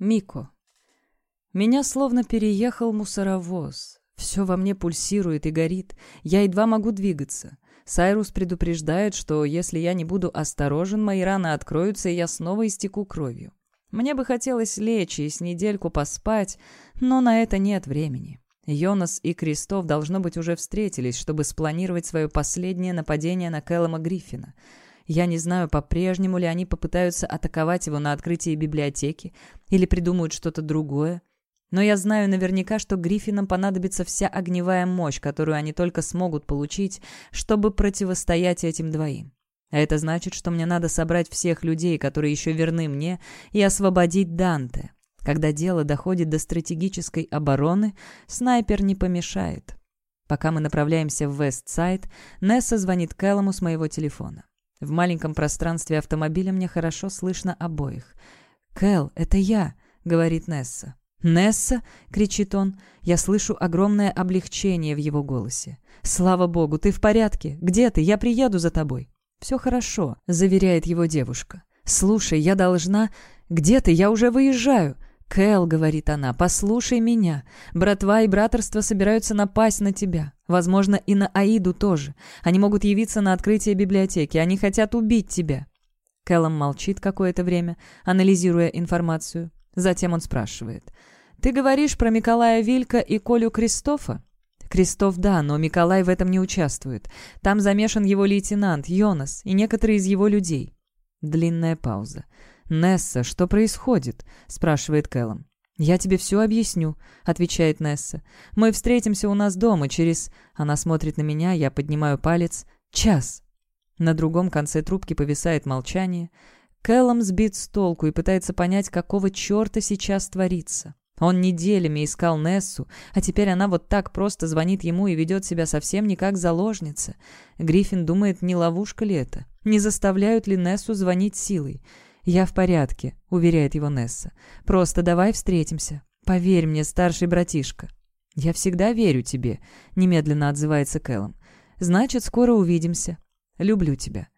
Мико. Меня словно переехал мусоровоз. Все во мне пульсирует и горит. Я едва могу двигаться. Сайрус предупреждает, что если я не буду осторожен, мои раны откроются, и я снова истеку кровью. Мне бы хотелось лечь и с недельку поспать, но на это нет времени. Йонас и Кристоф, должно быть, уже встретились, чтобы спланировать свое последнее нападение на Кэллома Гриффина — я не знаю, по-прежнему ли они попытаются атаковать его на открытии библиотеки или придумают что-то другое. Но я знаю наверняка, что Гриффинам понадобится вся огневая мощь, которую они только смогут получить, чтобы противостоять этим двоим. А это значит, что мне надо собрать всех людей, которые еще верны мне, и освободить Данте. Когда дело доходит до стратегической обороны, снайпер не помешает. Пока мы направляемся в Вестсайд, Несса звонит Кэллому с моего телефона. В маленьком пространстве автомобиля мне хорошо слышно обоих. «Кэл, это я», — говорит Несса. «Несса!» — кричит он. Я слышу огромное облегчение в его голосе. «Слава богу, ты в порядке? Где ты? Я приеду за тобой». «Все хорошо», — заверяет его девушка. «Слушай, я должна...» «Где ты? Я уже выезжаю». «Кэл», — говорит она, — «послушай меня. Братва и братерство собираются напасть на тебя. Возможно, и на Аиду тоже. Они могут явиться на открытие библиотеки. Они хотят убить тебя». Кэллом молчит какое-то время, анализируя информацию. Затем он спрашивает. «Ты говоришь про Николая Вилька и Колю Кристофа?» Кристоф, да, но Николай в этом не участвует. Там замешан его лейтенант, Йонас, и некоторые из его людей. Длинная пауза. «Несса, что происходит?» — спрашивает Кэллом. «Я тебе все объясню», — отвечает Несса. «Мы встретимся у нас дома через...» Она смотрит на меня, я поднимаю палец. «Час». На другом конце трубки повисает молчание. Кэллом сбит с толку и пытается понять, какого черта сейчас творится. Он неделями искал Нессу, а теперь она вот так просто звонит ему и ведет себя совсем не как заложница. Гриффин думает, не ловушка ли это? Не заставляют ли Нессу звонить силой? «Я в порядке», — уверяет его Несса. «Просто давай встретимся. Поверь мне, старший братишка». «Я всегда верю тебе», — немедленно отзывается Кэллом. «Значит, скоро увидимся. Люблю тебя».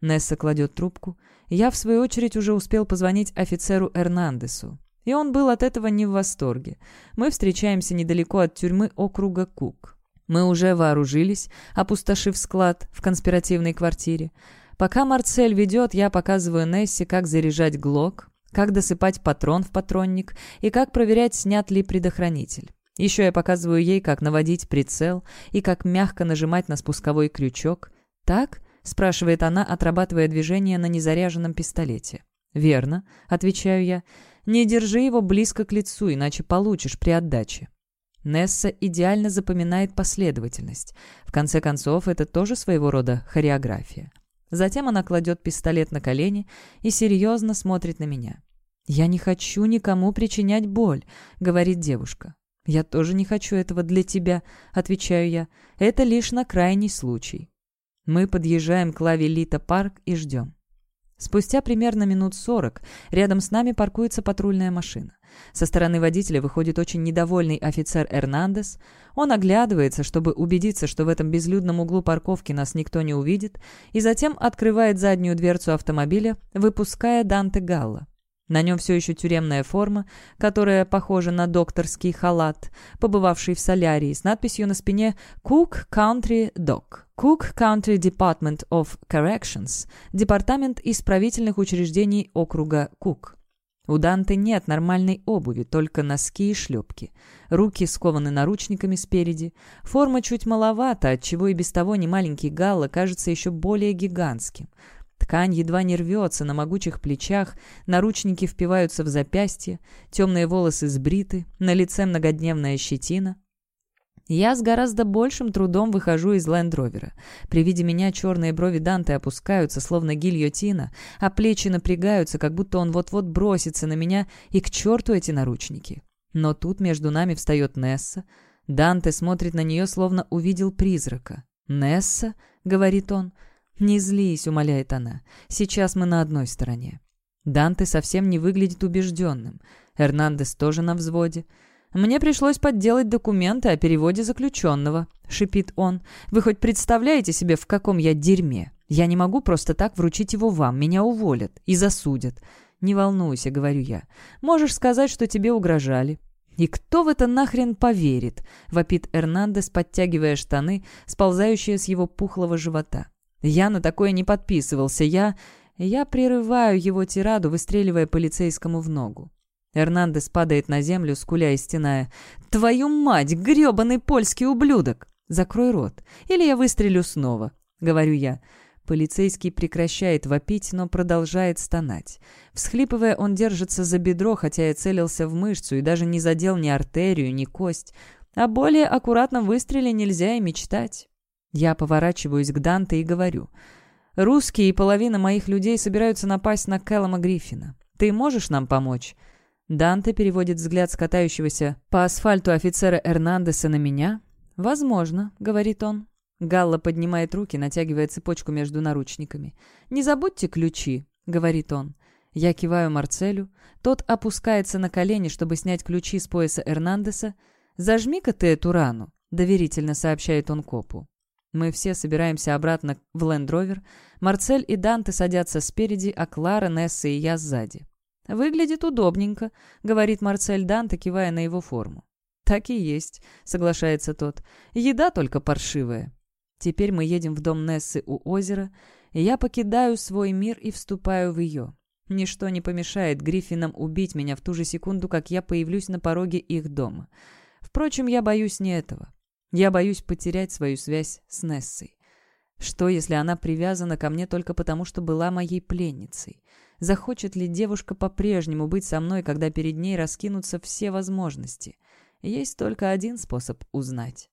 Несса кладет трубку. Я, в свою очередь, уже успел позвонить офицеру Эрнандесу. И он был от этого не в восторге. Мы встречаемся недалеко от тюрьмы округа Кук. Мы уже вооружились, опустошив склад в конспиративной квартире. Пока Марцель ведет, я показываю Нессе, как заряжать глок, как досыпать патрон в патронник и как проверять, снят ли предохранитель. Еще я показываю ей, как наводить прицел и как мягко нажимать на спусковой крючок. «Так?» — спрашивает она, отрабатывая движение на незаряженном пистолете. «Верно», — отвечаю я. «Не держи его близко к лицу, иначе получишь при отдаче». Несса идеально запоминает последовательность. В конце концов, это тоже своего рода хореография. Затем она кладет пистолет на колени и серьезно смотрит на меня. «Я не хочу никому причинять боль», — говорит девушка. «Я тоже не хочу этого для тебя», — отвечаю я. «Это лишь на крайний случай». Мы подъезжаем к лаве Лита парк и ждем. Спустя примерно минут сорок рядом с нами паркуется патрульная машина. Со стороны водителя выходит очень недовольный офицер Эрнандес. Он оглядывается, чтобы убедиться, что в этом безлюдном углу парковки нас никто не увидит, и затем открывает заднюю дверцу автомобиля, выпуская Данте Галла. На нем все еще тюремная форма, которая похожа на докторский халат, побывавший в солярии, с надписью на спине «Cook Country Doc». Cook Country Department of Corrections – Департамент исправительных учреждений округа Кук. У Данте нет нормальной обуви, только носки и шлепки. Руки скованы наручниками спереди. Форма чуть маловата, отчего и без того немаленький Галла кажется еще более гигантским. Ткань едва не рвется на могучих плечах, наручники впиваются в запястье, темные волосы сбриты, на лице многодневная щетина. Я с гораздо большим трудом выхожу из лендровера. При виде меня черные брови Данте опускаются, словно гильотина, а плечи напрягаются, как будто он вот-вот бросится на меня, и к черту эти наручники. Но тут между нами встает Несса. Данте смотрит на нее, словно увидел призрака. «Несса?» — говорит он. «Не злись», — умоляет она. «Сейчас мы на одной стороне». Данте совсем не выглядит убежденным. Эрнандес тоже на взводе. «Мне пришлось подделать документы о переводе заключенного», — шипит он. «Вы хоть представляете себе, в каком я дерьме? Я не могу просто так вручить его вам, меня уволят и засудят». «Не волнуйся», — говорю я. «Можешь сказать, что тебе угрожали». «И кто в это нахрен поверит?» — вопит Эрнандес, подтягивая штаны, сползающие с его пухлого живота. «Я на такое не подписывался. Я...» Я прерываю его тираду, выстреливая полицейскому в ногу. Эрнандес падает на землю, скуля и стеная. «Твою мать, грёбаный польский ублюдок! Закрой рот, или я выстрелю снова», — говорю я. Полицейский прекращает вопить, но продолжает стонать. Всхлипывая, он держится за бедро, хотя я целился в мышцу и даже не задел ни артерию, ни кость. О более аккуратном выстреле нельзя и мечтать. Я поворачиваюсь к Данте и говорю. «Русские и половина моих людей собираются напасть на Кэллома Гриффина. Ты можешь нам помочь?» Данте переводит взгляд с катающегося по асфальту офицера Эрнандеса на меня. «Возможно», — говорит он. Галла поднимает руки, натягивая цепочку между наручниками. «Не забудьте ключи», — говорит он. Я киваю Марцелю. Тот опускается на колени, чтобы снять ключи с пояса Эрнандеса. «Зажми-ка ты эту рану», — доверительно сообщает он копу. Мы все собираемся обратно в Лендровер. Марцель и Данте садятся спереди, а Клара, Несса и я сзади. «Выглядит удобненько», — говорит Марцель Данте, кивая на его форму. «Так и есть», — соглашается тот. «Еда только паршивая». Теперь мы едем в дом Нессы у озера, и я покидаю свой мир и вступаю в ее. Ничто не помешает Гриффинам убить меня в ту же секунду, как я появлюсь на пороге их дома. Впрочем, я боюсь не этого. Я боюсь потерять свою связь с Нессой. Что, если она привязана ко мне только потому, что была моей пленницей? Захочет ли девушка по-прежнему быть со мной, когда перед ней раскинутся все возможности? Есть только один способ узнать.